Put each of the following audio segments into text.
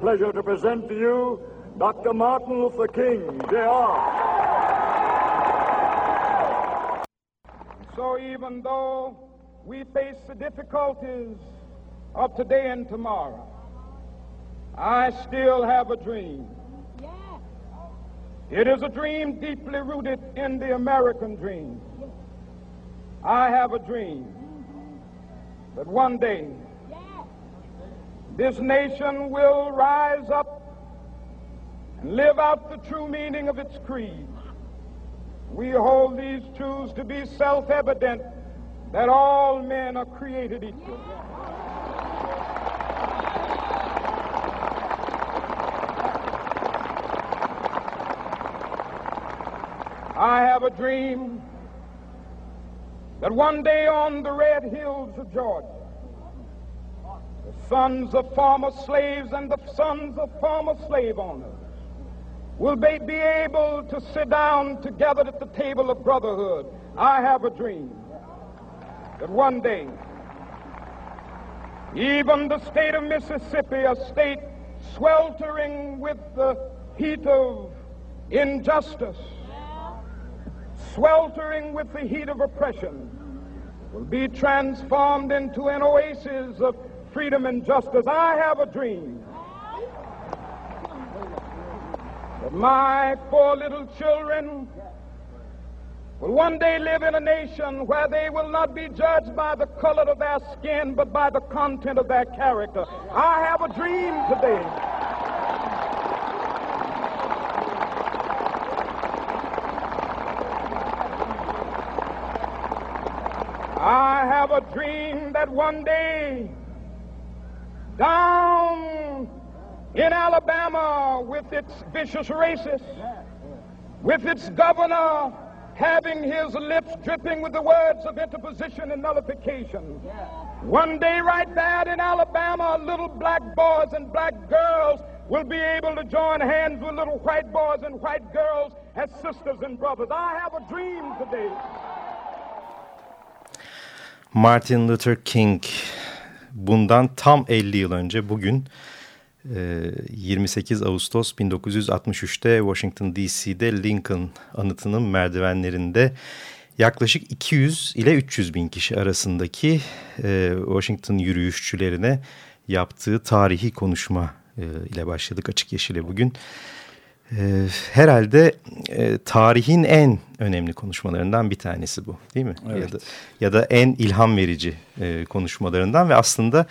Pleasure to present to you Dr. Martin Luther King, Jr. So even though we face the difficulties of today and tomorrow, I still have a dream. It is a dream deeply rooted in the American dream. I have a dream that one day this nation will rise up and live out the true meaning of its creed. We hold these truths to be self evident that all men are created equal. I have a dream that one day on the red hills of Georgia, sons of former slaves and the sons of former slave owners will be, be able to sit down together at the table of brotherhood. I have a dream that one day, even the state of Mississippi, a state sweltering with the heat of injustice, sweltering with the heat of oppression, will be transformed into an oasis of freedom and justice. I have a dream that my four little children will one day live in a nation where they will not be judged by the color of their skin, but by the content of their character. I have a dream today. I have a dream that one day down in Alabama with its vicious racists, with its governor having his lips dripping with the words of interposition and nullification. One day, right there in Alabama, little black boys and black girls will be able to join hands with little white boys and white girls as sisters and brothers. I have a dream today. Martin Luther King bundan tam 50 yıl önce bugün 28 Ağustos 1963'te Washington DC'de Lincoln anıtının merdivenlerinde yaklaşık 200 ile 300 bin kişi arasındaki Washington yürüyüşçülerine yaptığı tarihi konuşma ile başladık Açık Yeşil'e bugün. Herhalde tarihin en önemli konuşmalarından bir tanesi bu değil mi? Evet. Ya, da, ya da en ilham verici konuşmalarından ve aslında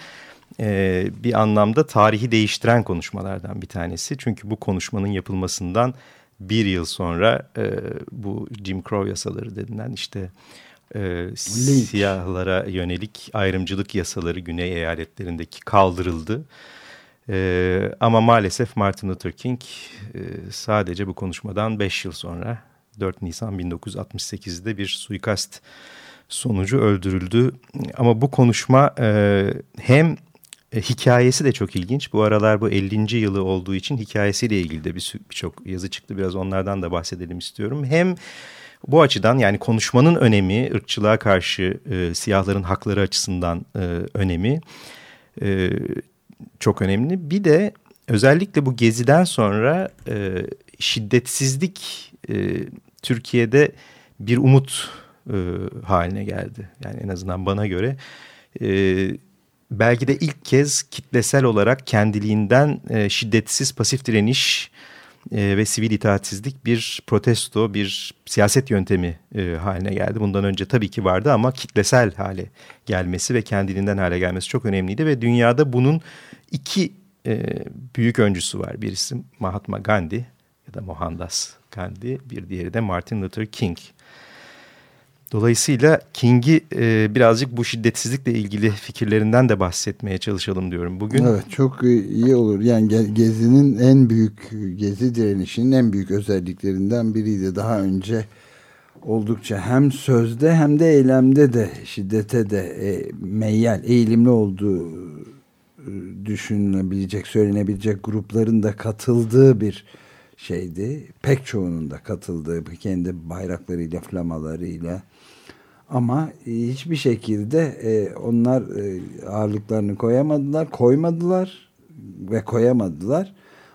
bir anlamda tarihi değiştiren konuşmalardan bir tanesi. Çünkü bu konuşmanın yapılmasından bir yıl sonra bu Jim Crow yasaları denilen işte siyahlara yönelik ayrımcılık yasaları güney eyaletlerindeki kaldırıldı. Ee, ama maalesef Martin Luther King e, sadece bu konuşmadan 5 yıl sonra 4 Nisan 1968'de bir suikast sonucu öldürüldü. Ama bu konuşma e, hem e, hikayesi de çok ilginç. Bu aralar bu 50. yılı olduğu için hikayesiyle ilgili de birçok bir yazı çıktı. Biraz onlardan da bahsedelim istiyorum. Hem bu açıdan yani konuşmanın önemi, ırkçılığa karşı e, siyahların hakları açısından e, önemi e, çok önemli. Bir de özellikle bu geziden sonra e, şiddetsizlik e, Türkiye'de bir umut e, haline geldi. Yani en azından bana göre e, belki de ilk kez kitlesel olarak kendiliğinden e, şiddetsiz pasif direniş ve sivil itaatsizlik bir protesto, bir siyaset yöntemi e, haline geldi. Bundan önce tabii ki vardı ama kitlesel hale gelmesi ve kendiliğinden hale gelmesi çok önemliydi ve dünyada bunun iki e, büyük öncüsü var. Birisi Mahatma Gandhi ya da Mohandas Gandhi, bir diğeri de Martin Luther King. Dolayısıyla King'i e, birazcık bu şiddetsizlikle ilgili fikirlerinden de bahsetmeye çalışalım diyorum bugün. Evet çok iyi olur. Yani Gezi'nin en büyük, Gezi direnişinin en büyük özelliklerinden biriydi. Daha önce oldukça hem sözde hem de eylemde de şiddete de e, meyyal, eğilimli olduğu e, düşünülebilecek, söylenebilecek grupların da katıldığı bir şeydi. Pek çoğunun da katıldığı kendi bayraklarıyla, flamalarıyla ama hiçbir şekilde e, onlar e, ağırlıklarını koyamadılar, koymadılar ve koyamadılar.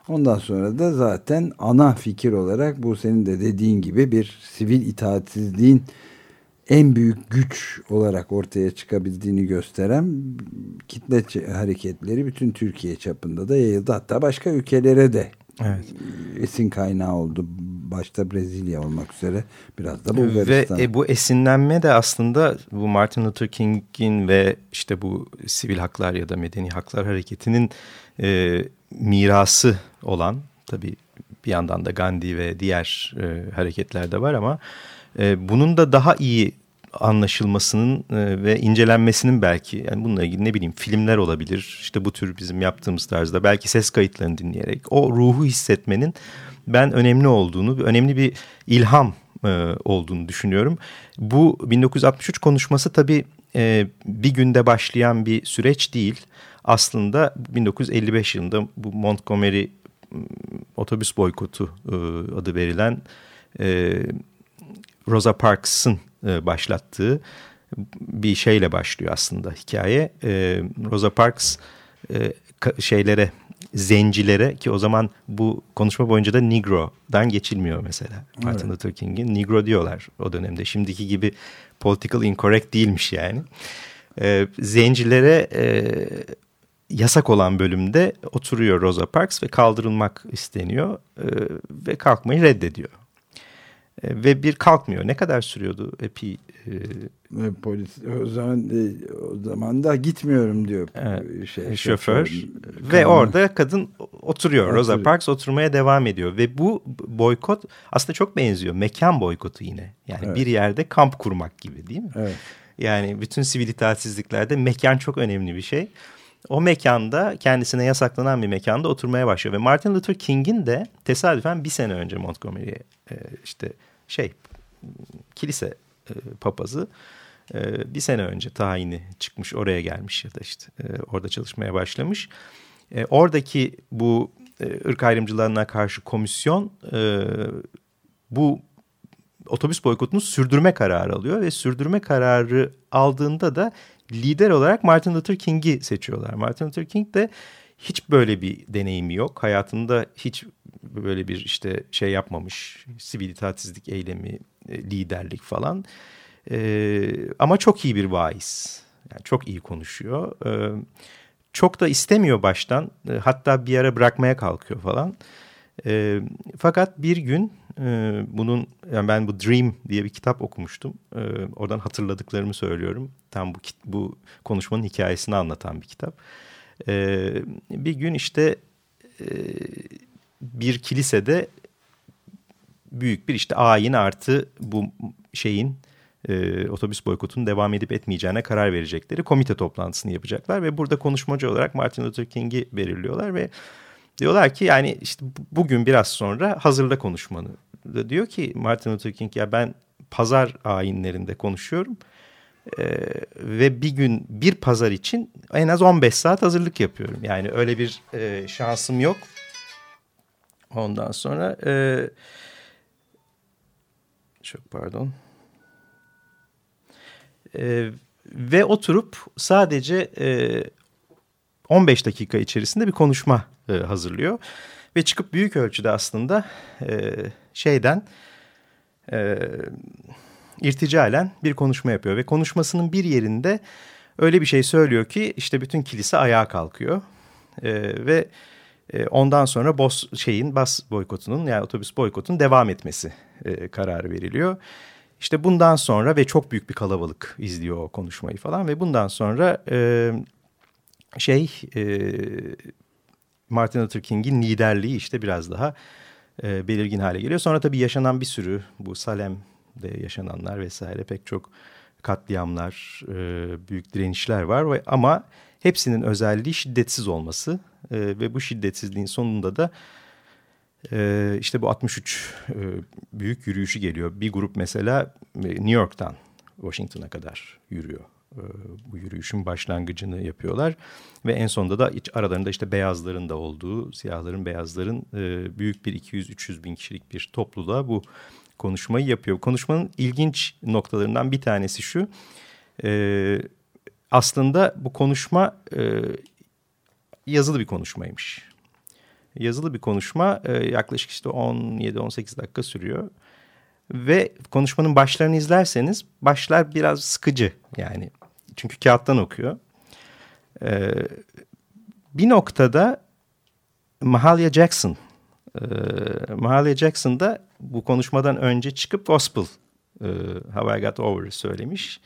Ondan sonra da zaten ana fikir olarak bu senin de dediğin gibi bir sivil itaatsizliğin en büyük güç olarak ortaya çıkabildiğini gösteren kitle hareketleri bütün Türkiye çapında da yayıldı. Hatta başka ülkelere de evet. esin kaynağı oldu. Başta Brezilya olmak üzere biraz da Bulgaristan. Ve e, bu esinlenme de aslında bu Martin Luther King'in ve işte bu sivil haklar ya da medeni haklar hareketinin e, mirası olan tabii bir yandan da Gandhi ve diğer e, hareketler de var ama e, bunun da daha iyi anlaşılmasının e, ve incelenmesinin belki yani bununla ilgili ne bileyim filmler olabilir. İşte bu tür bizim yaptığımız tarzda belki ses kayıtlarını dinleyerek o ruhu hissetmenin ben önemli olduğunu, önemli bir ilham e, olduğunu düşünüyorum. Bu 1963 konuşması tabii e, bir günde başlayan bir süreç değil. Aslında 1955 yılında bu Montgomery otobüs boykotu adı verilen Rosa Parks'ın e, başlattığı bir şeyle başlıyor aslında hikaye. E, Rosa Parks e, şeylere, zencilere ki o zaman bu konuşma boyunca da Negro'dan geçilmiyor mesela. Evet. Martin Luther King'in Negro diyorlar o dönemde. Şimdiki gibi political incorrect değilmiş yani. zencilere yasak olan bölümde oturuyor Rosa Parks ve kaldırılmak isteniyor ve kalkmayı reddediyor. E, ve bir kalkmıyor. Ne kadar sürüyordu epey? E, polis o zaman e, o zaman da gitmiyorum diyor evet, şey, şoför. şoför ve kanun. orada kadın oturuyor. Otur. Rosa Parks oturmaya devam ediyor ve bu boykot aslında çok benziyor. Mekan boykotu yine. Yani evet. bir yerde kamp kurmak gibi değil mi? Evet. Yani bütün sivil itaatsizliklerde mekan çok önemli bir şey. O mekanda kendisine yasaklanan bir mekanda oturmaya başlıyor. Ve Martin Luther King'in de tesadüfen bir sene önce Montgomery'e e, işte şey kilise e, papazı e, bir sene önce tayini çıkmış oraya gelmiş ya da işte e, orada çalışmaya başlamış. E, oradaki bu e, ırk ayrımcılığına karşı komisyon e, bu otobüs boykotunu sürdürme kararı alıyor ve sürdürme kararı aldığında da lider olarak Martin Luther King'i seçiyorlar. Martin Luther King de hiç böyle bir deneyimi yok. Hayatında hiç böyle bir işte şey yapmamış. Sivil itaatsizlik eylemi, e, liderlik falan. E, ama çok iyi bir vaiz. Yani çok iyi konuşuyor. E, çok da istemiyor baştan. E, hatta bir ara bırakmaya kalkıyor falan. E, fakat bir gün e, bunun yani ben bu Dream diye bir kitap okumuştum. E, oradan hatırladıklarımı söylüyorum. Tam bu bu konuşmanın hikayesini anlatan bir kitap. E, bir gün işte e, bir kilisede büyük bir işte ayin artı bu şeyin e, otobüs boykotunun devam edip etmeyeceğine karar verecekleri komite toplantısını yapacaklar ve burada konuşmacı olarak Martin Luther King'i belirliyorlar ve diyorlar ki yani işte bugün biraz sonra hazırla konuşmanı. Diyor ki Martin Luther King ya ben pazar ayinlerinde konuşuyorum ee, ve bir gün bir pazar için en az 15 saat hazırlık yapıyorum. Yani öyle bir e, şansım yok. Ondan sonra e, çok pardon. E, ve oturup sadece e, 15 dakika içerisinde bir konuşma e, hazırlıyor. Ve çıkıp büyük ölçüde aslında e, şeyden e, irticalen bir konuşma yapıyor. Ve konuşmasının bir yerinde öyle bir şey söylüyor ki işte bütün kilise ayağa kalkıyor e, ve e, ondan sonra bos şeyin bas boykotunun yani otobüs boykotunun devam etmesi e, kararı veriliyor. İşte bundan sonra ve çok büyük bir kalabalık izliyor o konuşmayı falan ve bundan sonra e, şey Martin Luther King'in liderliği işte biraz daha belirgin hale geliyor. Sonra tabii yaşanan bir sürü bu Salem'de yaşananlar vesaire pek çok katliamlar, büyük direnişler var ama hepsinin özelliği şiddetsiz olması e, ve bu şiddetsizliğin sonunda da e, işte bu 63 e, büyük yürüyüşü geliyor. Bir grup mesela e, New York'tan Washington'a kadar yürüyor. E, bu yürüyüşün başlangıcını yapıyorlar ve en sonunda da iç, aralarında işte beyazların da olduğu, siyahların, beyazların e, büyük bir 200-300 bin kişilik bir topluluğa bu konuşmayı yapıyor. Konuşmanın ilginç noktalarından bir tanesi şu. E, aslında bu konuşma e, yazılı bir konuşmaymış. Yazılı bir konuşma e, yaklaşık işte 17-18 dakika sürüyor. Ve konuşmanın başlarını izlerseniz başlar biraz sıkıcı yani. Çünkü kağıttan okuyor. E, bir noktada Mahalia Jackson, e, Mahalia Jackson da bu konuşmadan önce çıkıp gospel e, How I Got Over söylemiş.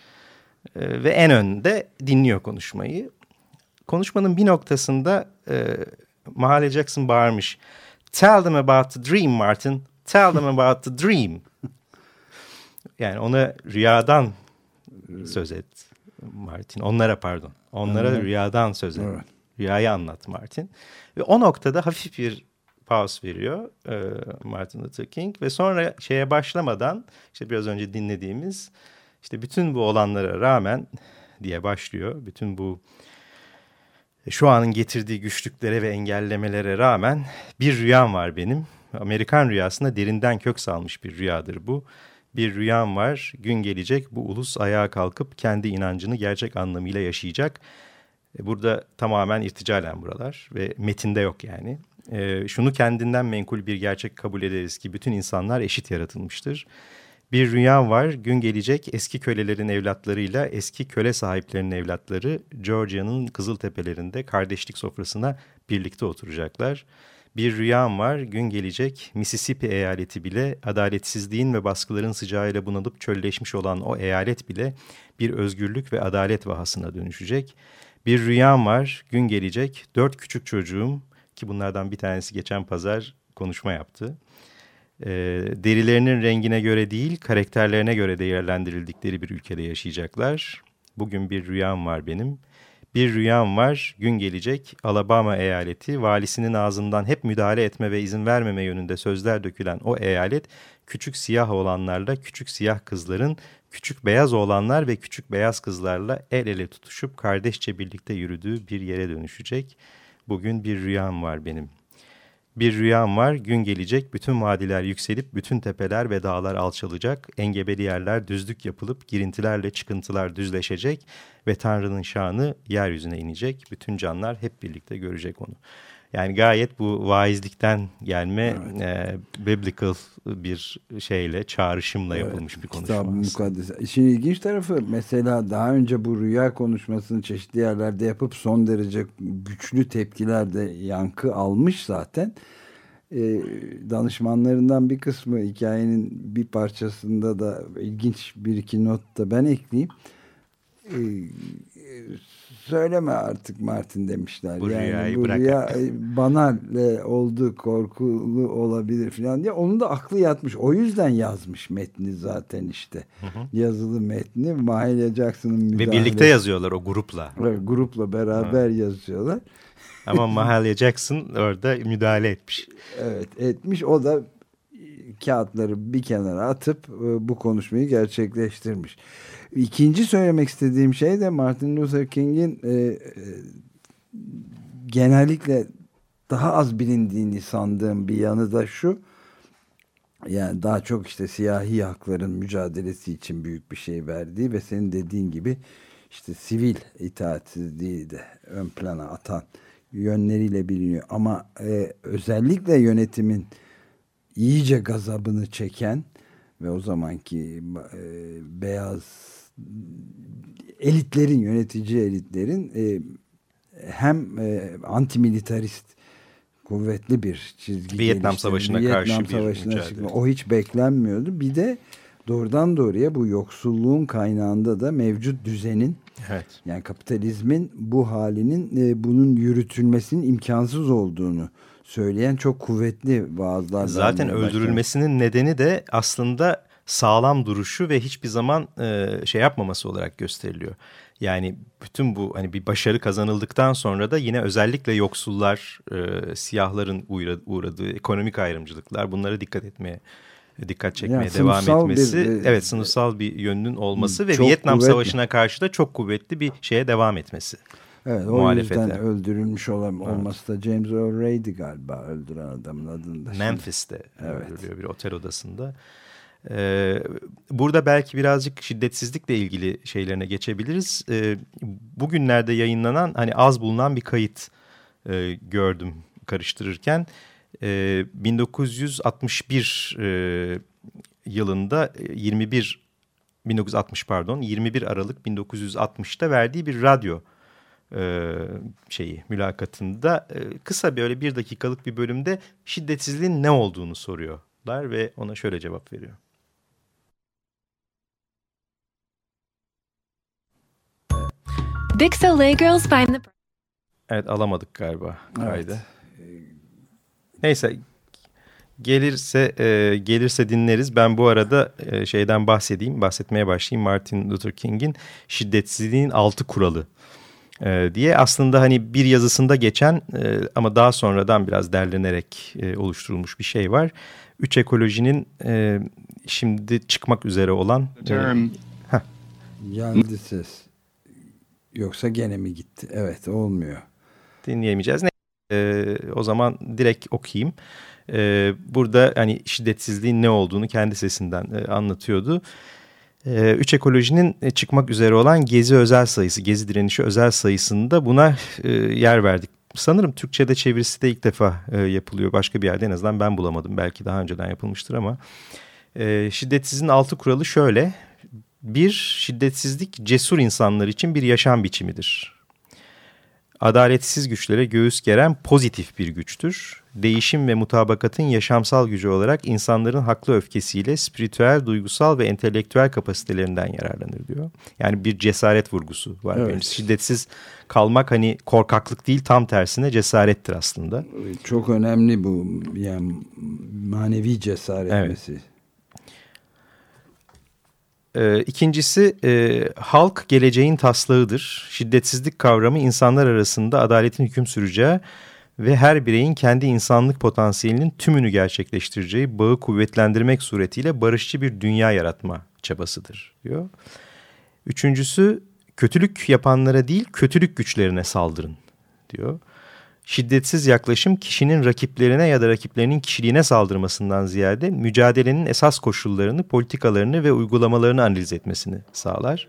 E, ve en önde dinliyor konuşmayı. Konuşmanın bir noktasında e, Mahalia Jackson bağırmış. Tell them about the dream Martin. Tell them about the dream. Yani ona rüyadan söz et Martin. Onlara pardon. Onlara evet. rüyadan söz et. Evet. Rüyayı anlat Martin. Ve o noktada hafif bir pause veriyor e, Martin Luther King. Ve sonra şeye başlamadan işte biraz önce dinlediğimiz işte bütün bu olanlara rağmen diye başlıyor. Bütün bu şu anın getirdiği güçlüklere ve engellemelere rağmen bir rüyam var benim. Amerikan rüyasında derinden kök salmış bir rüyadır bu. Bir rüyam var, gün gelecek bu ulus ayağa kalkıp kendi inancını gerçek anlamıyla yaşayacak. E, burada tamamen irticalen buralar ve metinde yok yani. E, şunu kendinden menkul bir gerçek kabul ederiz ki bütün insanlar eşit yaratılmıştır. Bir rüyam var, gün gelecek eski kölelerin evlatlarıyla eski köle sahiplerinin evlatları Georgia'nın kızıl tepelerinde kardeşlik sofrasına birlikte oturacaklar. Bir rüyam var, gün gelecek Mississippi eyaleti bile adaletsizliğin ve baskıların sıcağıyla bunalıp çölleşmiş olan o eyalet bile bir özgürlük ve adalet vahasına dönüşecek. Bir rüyam var, gün gelecek dört küçük çocuğum ki bunlardan bir tanesi geçen pazar konuşma yaptı e, derilerinin rengine göre değil karakterlerine göre değerlendirildikleri bir ülkede yaşayacaklar. Bugün bir rüyam var benim. Bir rüyam var, gün gelecek Alabama eyaleti valisinin ağzından hep müdahale etme ve izin vermeme yönünde sözler dökülen o eyalet küçük siyah olanlarla küçük siyah kızların, küçük beyaz oğlanlar ve küçük beyaz kızlarla el ele tutuşup kardeşçe birlikte yürüdüğü bir yere dönüşecek. Bugün bir rüyam var benim. Bir rüyam var, gün gelecek, bütün vadiler yükselip, bütün tepeler ve dağlar alçalacak, engebeli yerler düzlük yapılıp, girintilerle çıkıntılar düzleşecek ve Tanrı'nın şanı yeryüzüne inecek. Bütün canlar hep birlikte görecek onu. Yani gayet bu vaizlikten gelme evet. e, biblical bir şeyle, çağrışımla evet, yapılmış bir konuşma. Kitab mukaddes. İşin ilginç tarafı mesela daha önce bu rüya konuşmasını çeşitli yerlerde yapıp son derece güçlü tepkilerde yankı almış zaten. E, danışmanlarından bir kısmı hikayenin bir parçasında da ilginç bir iki not da ben ekleyeyim. E, söyleme artık Martin demişler. Bu yani bu bırak. rüya e, banal oldu, korkulu olabilir falan diye. Onun da aklı yatmış. O yüzden yazmış metni zaten işte. Hı hı. Yazılı metni Mahalia Jackson'ın müdahale. Ve birlikte yazıyorlar o grupla. Evet, grupla beraber hı. yazıyorlar. Ama Mahalia Jackson orada müdahale etmiş. Evet etmiş. O da kağıtları bir kenara atıp e, bu konuşmayı gerçekleştirmiş. İkinci söylemek istediğim şey de Martin Luther King'in e, e, genellikle daha az bilindiğini sandığım bir yanı da şu. Yani daha çok işte siyahi hakların mücadelesi için büyük bir şey verdiği ve senin dediğin gibi işte sivil itaatsizliği de ön plana atan yönleriyle biliniyor. Ama e, özellikle yönetimin iyice gazabını çeken ve o zamanki e, beyaz elitlerin, yönetici elitlerin e, hem e, antimilitarist kuvvetli bir çizgi Vietnam Savaşı'na Vietnam karşı bir Savaşı'na mücadele. çıkma. O hiç beklenmiyordu. Bir de doğrudan doğruya bu yoksulluğun kaynağında da mevcut düzenin Evet. yani kapitalizmin bu halinin e, bunun yürütülmesinin imkansız olduğunu söyleyen çok kuvvetli vaazlar. Zaten öldürülmesinin nedeni de aslında sağlam duruşu ve hiçbir zaman e, şey yapmaması olarak gösteriliyor. Yani bütün bu hani bir başarı kazanıldıktan sonra da yine özellikle yoksullar, e, siyahların uğra- uğradığı ekonomik ayrımcılıklar bunlara dikkat etmeye dikkat çekmeye Yani devam etmesi. bir, e, evet sınıfsal bir yönünün olması ve Vietnam kuvvetli. Savaşı'na karşı da çok kuvvetli bir şeye devam etmesi. Evet, o muhalefete. yüzden öldürülmüş olan, olması da James Earl Ray'di galiba öldüren adamın adını da. Memphis'te Evet. öldürülüyor bir otel odasında. Ee, burada belki birazcık şiddetsizlikle ilgili şeylerine geçebiliriz. Ee, bugünlerde yayınlanan hani az bulunan bir kayıt e, gördüm karıştırırken. Ee, 1961 e, yılında e, 21 1960 pardon 21 Aralık 1960'ta verdiği bir radyo e, şeyi mülakatında e, kısa böyle bir dakikalık bir bölümde şiddetsizliğin ne olduğunu soruyorlar ve ona şöyle cevap veriyor. Big Soleil girls find the Evet alamadık galiba kaydı. Evet. Neyse gelirse e, gelirse dinleriz. Ben bu arada e, şeyden bahsedeyim, bahsetmeye başlayayım. Martin Luther King'in şiddetsizliğin altı kuralı e, diye aslında hani bir yazısında geçen e, ama daha sonradan biraz derlenerek e, oluşturulmuş bir şey var. Üç ekolojinin e, şimdi çıkmak üzere olan e, term Geldi ses. Yoksa gene mi gitti? Evet olmuyor. dinleyemeyeceğiz. Ne? Ee, o zaman direkt okuyayım. Ee, burada hani şiddetsizliğin ne olduğunu kendi sesinden e, anlatıyordu. Ee, üç ekolojinin e, çıkmak üzere olan Gezi özel sayısı, Gezi direnişi özel sayısında buna e, yer verdik. Sanırım Türkçe'de çevirisi de ilk defa e, yapılıyor. Başka bir yerde en azından ben bulamadım. Belki daha önceden yapılmıştır ama. E, şiddetsizliğin altı kuralı şöyle. Bir, şiddetsizlik cesur insanlar için bir yaşam biçimidir. Adaletsiz güçlere göğüs geren pozitif bir güçtür. Değişim ve mutabakatın yaşamsal gücü olarak insanların haklı öfkesiyle spiritüel, duygusal ve entelektüel kapasitelerinden yararlanır diyor. Yani bir cesaret vurgusu var. Evet. Birincisi Şiddetsiz kalmak hani korkaklık değil tam tersine cesarettir aslında. Çok önemli bu yani manevi cesaret Evet. meselesi. Ee, ikincisi e, halk geleceğin taslağıdır. Şiddetsizlik kavramı insanlar arasında adaletin hüküm süreceği ve her bireyin kendi insanlık potansiyelinin tümünü gerçekleştireceği bağı kuvvetlendirmek suretiyle barışçı bir dünya yaratma çabasıdır diyor. Üçüncüsü kötülük yapanlara değil kötülük güçlerine saldırın diyor. Şiddetsiz yaklaşım kişinin rakiplerine ya da rakiplerinin kişiliğine saldırmasından ziyade mücadelenin esas koşullarını, politikalarını ve uygulamalarını analiz etmesini sağlar.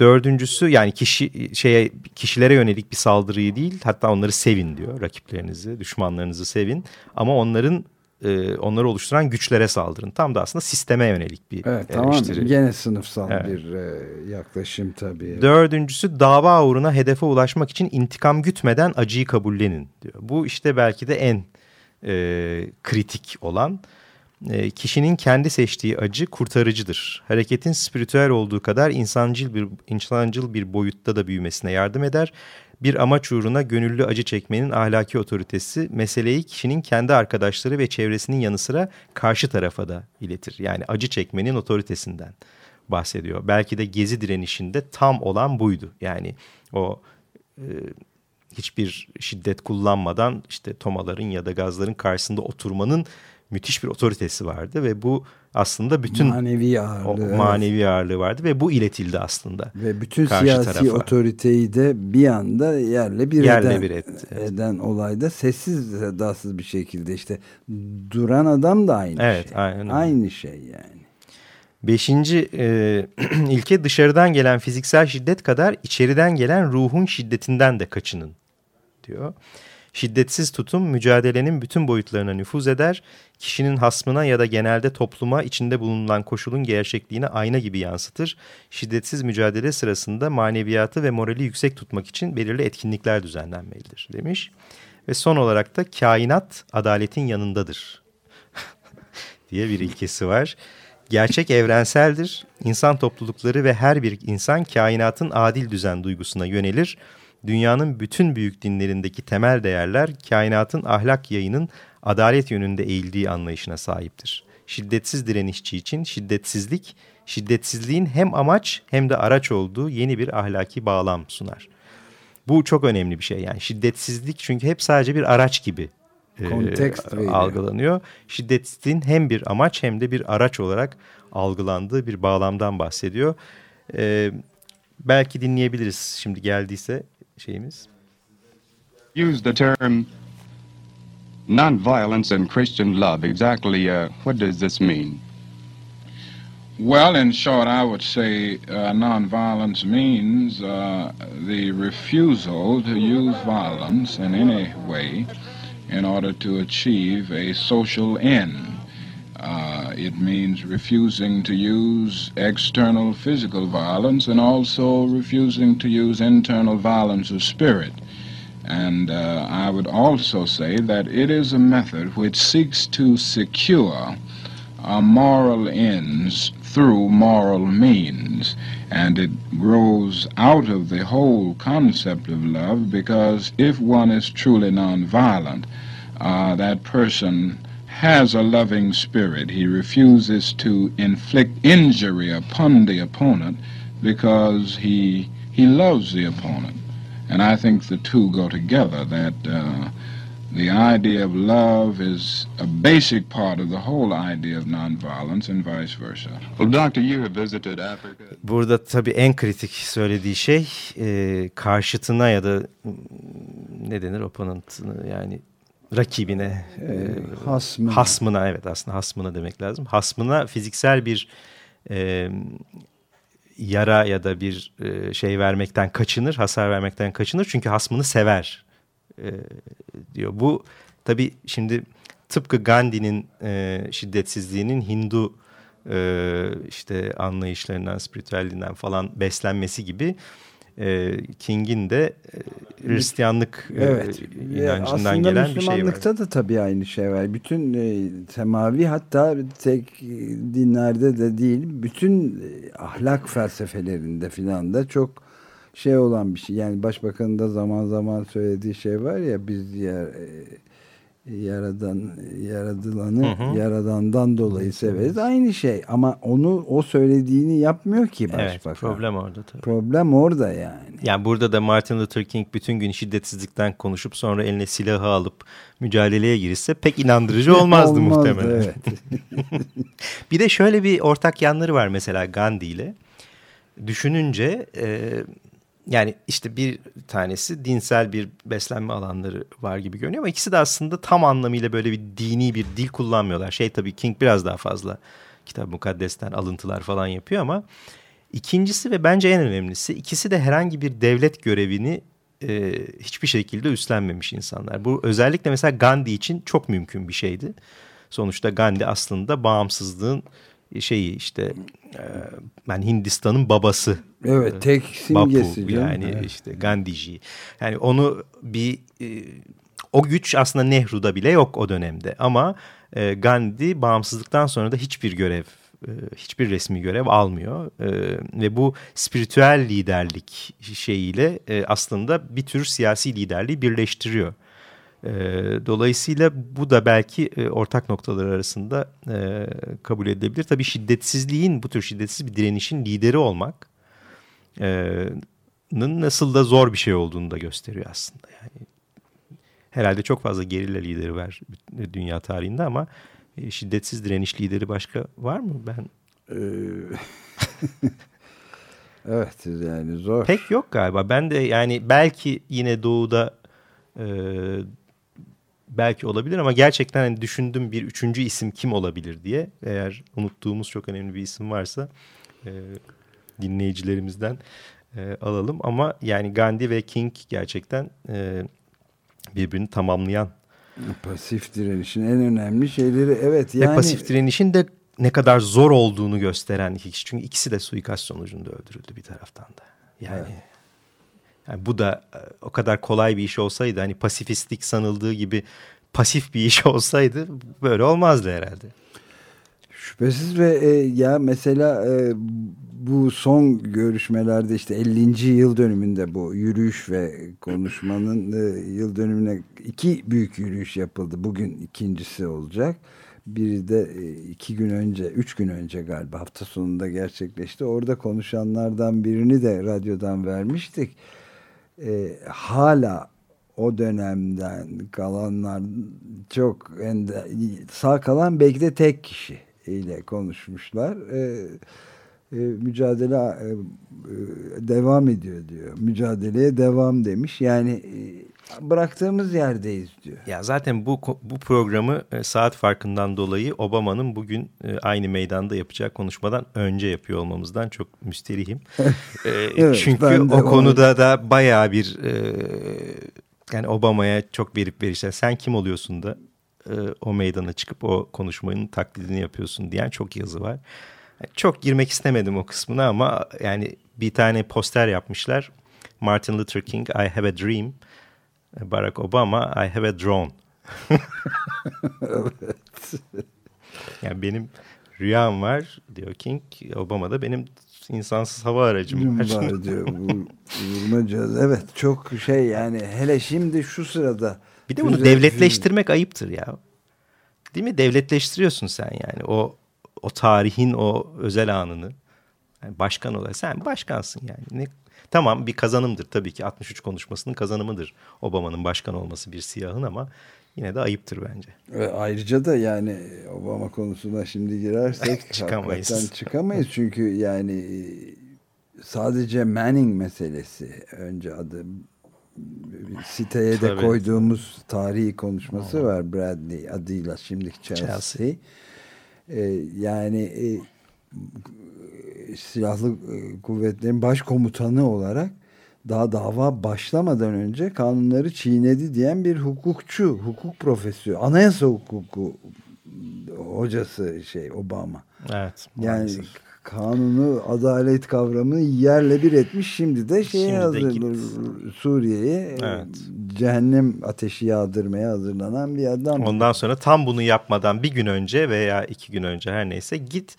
Dördüncüsü yani kişi şeye kişilere yönelik bir saldırıyı değil hatta onları sevin diyor rakiplerinizi, düşmanlarınızı sevin ama onların e, onları oluşturan güçlere saldırın. Tam da aslında sisteme yönelik bir Evet tamam eleştiri. gene sınıfsal Evet. bir e, yaklaşım tabii. Dördüncüsü dava uğruna hedefe ulaşmak için intikam gütmeden acıyı kabullenin diyor. Bu işte belki de en e, kritik olan. E, kişinin kendi seçtiği acı kurtarıcıdır. Hareketin spiritüel olduğu kadar insancıl bir, insancıl bir boyutta da büyümesine yardım eder. Bir amaç uğruna gönüllü acı çekmenin ahlaki otoritesi meseleyi kişinin kendi arkadaşları ve çevresinin yanı sıra karşı tarafa da iletir. Yani acı çekmenin otoritesinden bahsediyor. Belki de gezi direnişinde tam olan buydu. Yani o e, hiçbir şiddet kullanmadan işte tomaların ya da gazların karşısında oturmanın müthiş bir otoritesi vardı ve bu aslında bütün manevi o ağırlığı. evet. manevi ağırlığı vardı ve bu iletildi aslında. Ve bütün karşı siyasi tarafa. otoriteyi de bir anda yerle bir, Yerle eden, bir etti, evet. eden olayda sessiz sedasız bir şekilde işte duran adam da aynı Evet, şey. aynen. Aynı şey yani. Beşinci e, ilke dışarıdan gelen fiziksel şiddet kadar içeriden gelen ruhun şiddetinden de kaçının diyor. Şiddetsiz tutum mücadelenin bütün boyutlarına nüfuz eder, kişinin hasmına ya da genelde topluma içinde bulunan koşulun gerçekliğini ayna gibi yansıtır. Şiddetsiz mücadele sırasında maneviyatı ve morali yüksek tutmak için belirli etkinlikler düzenlenmelidir demiş. Ve son olarak da kainat adaletin yanındadır diye bir ilkesi var. Gerçek evrenseldir. İnsan toplulukları ve her bir insan kainatın adil düzen duygusuna yönelir. Dünyanın bütün büyük dinlerindeki temel değerler kainatın ahlak yayının adalet yönünde eğildiği anlayışına sahiptir. Şiddetsiz direnişçi için şiddetsizlik, şiddetsizliğin hem amaç hem de araç olduğu yeni bir ahlaki bağlam sunar. Bu çok önemli bir şey yani şiddetsizlik çünkü hep sadece bir araç gibi Kontekst e, algılanıyor. Şiddetsizliğin hem bir amaç hem de bir araç olarak algılandığı bir bağlamdan bahsediyor. E, belki dinleyebiliriz şimdi geldiyse şeyimiz. Use the term nonviolence and Christian love. Exactly uh, what does this mean? Well, in short, I would say uh, nonviolence means uh, the refusal to use violence in any way in order to achieve a social end. Uh, it means refusing to use external physical violence and also refusing to use internal violence of spirit. And uh, I would also say that it is a method which seeks to secure moral ends through moral means. And it grows out of the whole concept of love because if one is truly nonviolent, uh, that person has a loving spirit. He refuses to inflict injury upon the opponent because he, he loves the opponent. And I think the two go together, that uh, the idea of love is a basic part of the whole idea of nonviolence and vice versa. Well, Doctor, you have visited Africa. Burada tabii en kritik söylediği şey e, karşıtına ya da ne denir opponent'ını yani rakibine, e, hasmına. hasmına evet aslında hasmına demek lazım. Hasmına fiziksel bir e, yara ya da bir e, şey vermekten kaçınır, hasar vermekten kaçınır. Çünkü hasmını sever e, diyor. Bu tabii şimdi tıpkı Gandhi'nin e, şiddetsizliğinin Hindu e, işte anlayışlarından, spiritüelliğinden falan beslenmesi gibi e, King'in de e, Hristiyanlık e, evet. inancından Aslında gelen bir şey var. Müslümanlıkta da tabii aynı şey var. Bütün e, semavi hatta tek dinlerde de değil, bütün e, ahlak felsefelerinde filan da çok şey olan bir şey. Yani başbakanın da zaman zaman söylediği şey var ya biz e, yaradan yaradılanı Hı hı. yaradandan dolayı severiz. Aynı şey ama onu o söylediğini yapmıyor ki başbakan. Evet, problem orada tabii. Problem orada yani. Yani burada da Martin Luther King bütün gün şiddetsizlikten konuşup sonra eline silahı alıp mücadeleye girişse pek inandırıcı olmazdı, muhtemelen. Evet. bir de şöyle bir ortak yanları var mesela Gandhi ile. Düşününce e, yani işte bir tanesi dinsel bir beslenme alanları var gibi görünüyor ama ikisi de aslında tam anlamıyla böyle bir dini bir dil kullanmıyorlar. Şey tabii King biraz daha fazla kitap mukaddesten alıntılar falan yapıyor ama ikincisi ve bence en önemlisi ikisi de herhangi bir devlet görevini e, hiçbir şekilde üstlenmemiş insanlar. Bu özellikle mesela Gandhi için çok mümkün bir şeydi. Sonuçta Gandhi aslında bağımsızlığın şeyi işte e, ben Hindistan'ın babası. Evet tek simgesi. Bapu canım. yani Evet. işte Gandhiji. Yani onu bir e, o güç aslında Nehru'da bile yok o dönemde ama e, Gandhi bağımsızlıktan sonra da hiçbir görev e, hiçbir resmi görev almıyor E, ve bu spiritüel liderlik şeyiyle e, aslında bir tür siyasi liderliği birleştiriyor. E, dolayısıyla bu da belki e, ortak noktalar arasında e, kabul edilebilir. Tabii şiddetsizliğin bu tür şiddetsiz bir direnişin lideri olmak e, nasıl da zor bir şey olduğunu da gösteriyor aslında. Yani herhalde çok fazla gerilla lideri var dünya tarihinde ama e, şiddetsiz direniş lideri başka var mı? Ben Ee, evet yani zor. pek yok galiba. Ben de yani belki yine doğuda e, belki olabilir ama gerçekten hani düşündüm bir üçüncü isim kim olabilir diye. Eğer unuttuğumuz çok önemli bir isim varsa e, dinleyicilerimizden e, alalım. Ama yani Gandhi ve King gerçekten e, birbirini tamamlayan. Pasif direnişin en önemli şeyleri evet yani. Ve pasif direnişin de ne kadar zor olduğunu gösteren iki kişi. Çünkü ikisi de suikast sonucunda öldürüldü bir taraftan da. Yani, evet. Yani bu da e, o kadar kolay bir iş olsaydı hani pasifistlik sanıldığı gibi pasif bir iş olsaydı böyle olmazdı herhalde. Şüphesiz ve e, ya mesela e, bu son görüşmelerde işte 50. yıl dönümünde bu yürüyüş ve konuşmanın e, yıl dönümüne iki büyük yürüyüş yapıldı. Bugün ikincisi olacak. Biri de e, iki gün önce, üç gün önce galiba hafta sonunda gerçekleşti. Orada konuşanlardan birini de radyodan vermiştik. Hala o dönemden kalanlar çok sağ kalan belki de tek kişi ile konuşmuşlar. E, e, mücadele e, e, devam ediyor diyor. Mücadeleye devam demiş. Yani e, bıraktığımız yerdeyiz diyor. Ya zaten bu bu programı e, saat farkından dolayı Obama'nın bugün e, aynı meydanda yapacağı konuşmadan önce yapıyor olmamızdan çok müsterihim. e, evet, çünkü o konuda da bayağı bir yani Obama'ya çok verip verişler. Sen kim oluyorsun da o meydana çıkıp o konuşmanın taklidini yapıyorsun diyen çok yazı var. Çok girmek istemedim o kısmına ama yani bir tane poster yapmışlar. Martin Luther King, I have a dream. Barack Obama, I have a drone. evet. Yani benim rüyam var diyor King. Obama da benim insansız hava aracım var. var diyor. Vurmacağız. Evet çok şey yani hele şimdi şu sırada. Bir de bunu devletleştirmek ayıptır ya. Değil mi? Devletleştiriyorsun sen yani. O o tarihin o özel anını yani başkan olarak sen başkansın yani. Ne, tamam bir kazanımdır tabii ki 63 konuşmasının kazanımıdır Obama'nın başkan olması bir siyahın ama yine de ayıptır bence. Ve ayrıca da yani Obama konusuna şimdi girersek çıkamayız. çıkamayız çünkü yani e, sadece Manning meselesi önce adı siteye de koyduğumuz tarihi konuşması var Bradley adıyla şimdiki Chelsea. Chelsea e, yani e, silahlı e, kuvvetlerin başkomutanı olarak daha dava başlamadan önce kanunları çiğnedi diyen bir hukukçu, hukuk profesörü, anayasa hukuku hocası şey Obama. Evet. Yani kanunu, adalet kavramını yerle bir etmiş. Şimdi de şeye hazır Suriye'ye evet. cehennem ateşi yağdırmaya hazırlanan bir adam. Ondan sonra tam bunu yapmadan bir gün önce veya iki gün önce her neyse git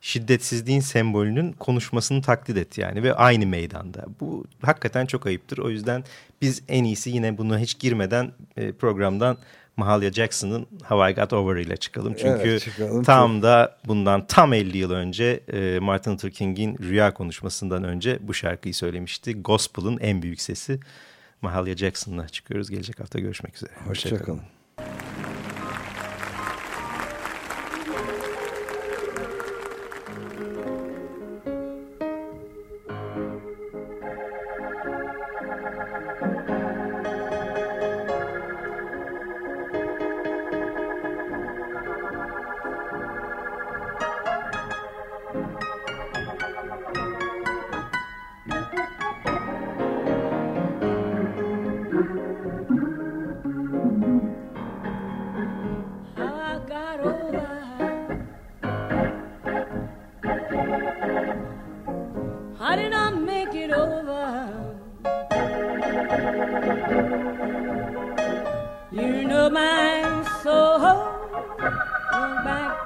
şiddetsizliğin sembolünün konuşmasını taklit et yani ve aynı meydanda. Bu hakikaten çok ayıptır. O yüzden biz en iyisi yine bunu hiç girmeden e, programdan Mahalia Jackson'ın How I Got Over ile çıkalım. Çünkü evet, çıkalım. tam da bundan tam 50 yıl önce e, Martin Luther King'in rüya konuşmasından önce bu şarkıyı söylemişti. Gospel'ın en büyük sesi Mahalia Jackson'la çıkıyoruz. Gelecek hafta görüşmek üzere. Hoşçakalın. Hoşça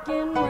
rockin'